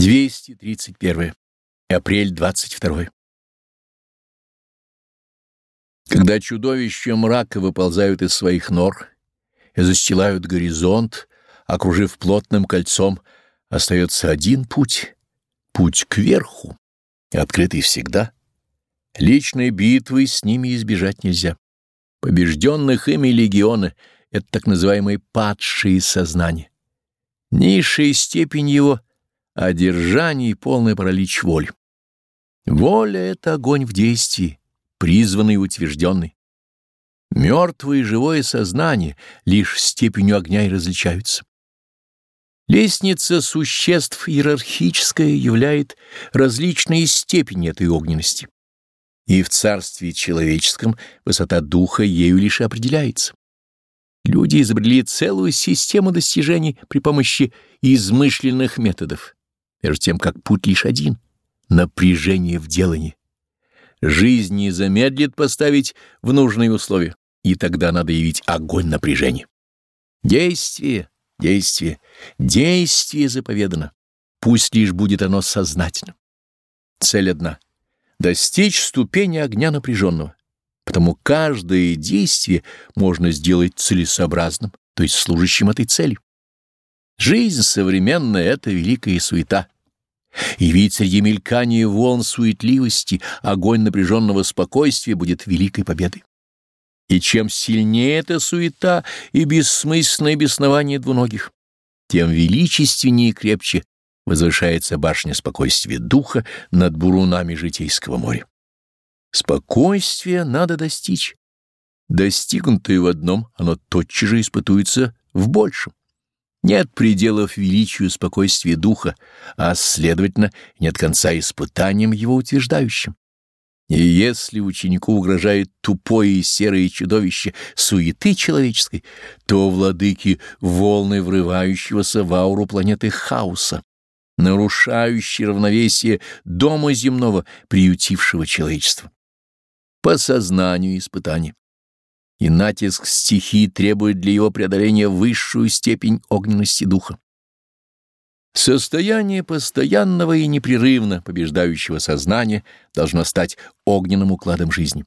231. Апрель 22. Когда чудовища мрака выползают из своих нор и застилают горизонт, окружив плотным кольцом, остается один путь — путь кверху, открытый всегда. Личной битвы с ними избежать нельзя. Побежденных ими легионы — это так называемые падшие сознания. Низшая степень его — одержание и полный паралич воли. Воля — это огонь в действии, призванный и утвержденный. Мертвое и живое сознание лишь степенью огня и различаются. Лестница существ иерархическая являет различные степени этой огненности. И в царстве человеческом высота духа ею лишь определяется. Люди изобрели целую систему достижений при помощи измышленных методов между тем как путь лишь один — напряжение в делании. Жизнь не замедлит поставить в нужные условия, и тогда надо явить огонь напряжения. Действие, действие, действие заповедано, пусть лишь будет оно сознательным. Цель одна — достичь ступени огня напряженного, потому каждое действие можно сделать целесообразным, то есть служащим этой цели. Жизнь современная — это великая суета. Ведь среди мелькания волн суетливости огонь напряженного спокойствия будет великой победой. И чем сильнее эта суета и бессмысленное беснование двуногих, тем величественнее и крепче возвышается башня спокойствия духа над бурунами житейского моря. Спокойствие надо достичь. Достигнутое в одном, оно тотчас же испытуется в большем. Нет пределов величию спокойствия духа, а, следовательно, нет конца испытаниям его утверждающим. И если ученику угрожает тупое и серое чудовище суеты человеческой, то владыки волны врывающегося в ауру планеты хаоса, нарушающие равновесие дома земного, приютившего человечество. По сознанию испытания и натиск стихии требует для его преодоления высшую степень огненности духа. Состояние постоянного и непрерывно побеждающего сознания должно стать огненным укладом жизни.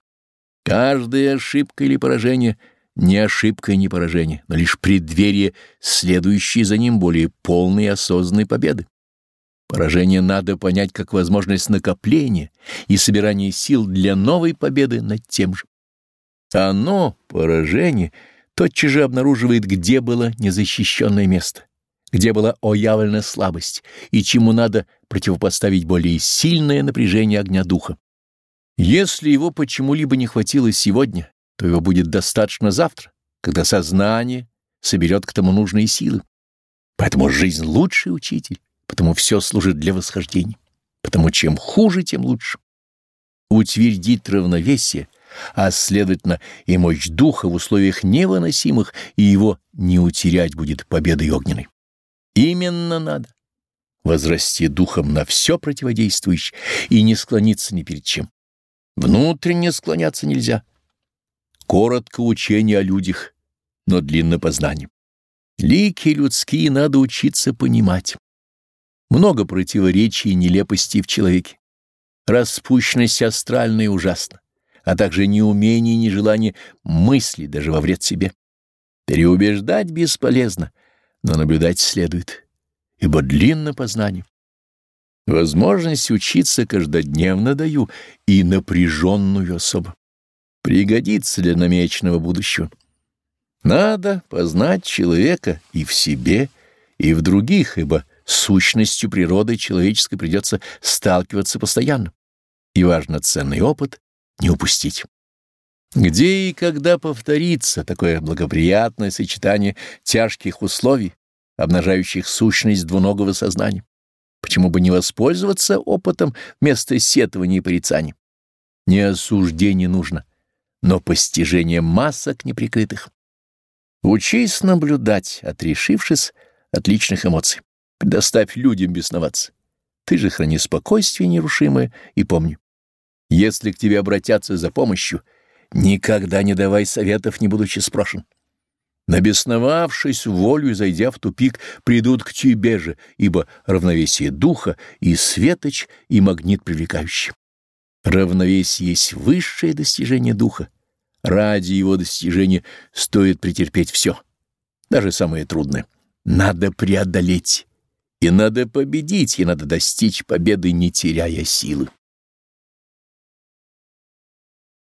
Каждая ошибка или поражение — не ошибка и не поражение, но лишь преддверие, следующей за ним более полной и осознанной победы. Поражение надо понять как возможность накопления и собирания сил для новой победы над тем же. Оно, поражение, тотчас же обнаруживает, где было незащищенное место, где была оявлена слабость и чему надо противопоставить более сильное напряжение огня духа. Если его почему-либо не хватило сегодня, то его будет достаточно завтра, когда сознание соберет к тому нужные силы. Поэтому жизнь — лучший учитель, потому все служит для восхождения, потому чем хуже, тем лучше. Утвердить равновесие — а, следовательно, и мощь духа в условиях невыносимых, и его не утерять будет победой огненной. Именно надо возрасти духом на все противодействующее и не склониться ни перед чем. Внутренне склоняться нельзя. Коротко учение о людях, но длинно познание. Лики людские надо учиться понимать. Много противоречий и нелепостей в человеке. Распущенность астральная ужасна а также неумение и нежелание мысли даже во вред себе. Переубеждать бесполезно, но наблюдать следует, ибо длинно познание. Возможность учиться каждодневно даю и напряженную особо. Пригодится для намеченного будущего. Надо познать человека и в себе, и в других, ибо сущностью природы человеческой придется сталкиваться постоянно. И важно ценный опыт не упустить. Где и когда повторится такое благоприятное сочетание тяжких условий, обнажающих сущность двуногого сознания? Почему бы не воспользоваться опытом вместо сетования и порицания? Не осуждение нужно, но постижение масок неприкрытых. Учись наблюдать, отрешившись от личных эмоций. Предоставь людям бесноваться. Ты же храни спокойствие нерушимое и помни. Если к тебе обратятся за помощью, никогда не давай советов, не будучи спрошен. Набесновавшись волю и зайдя в тупик, придут к тебе же, ибо равновесие духа и светоч, и магнит привлекающий. Равновесие есть высшее достижение духа. Ради его достижения стоит претерпеть все, даже самое трудное. Надо преодолеть, и надо победить, и надо достичь победы, не теряя силы.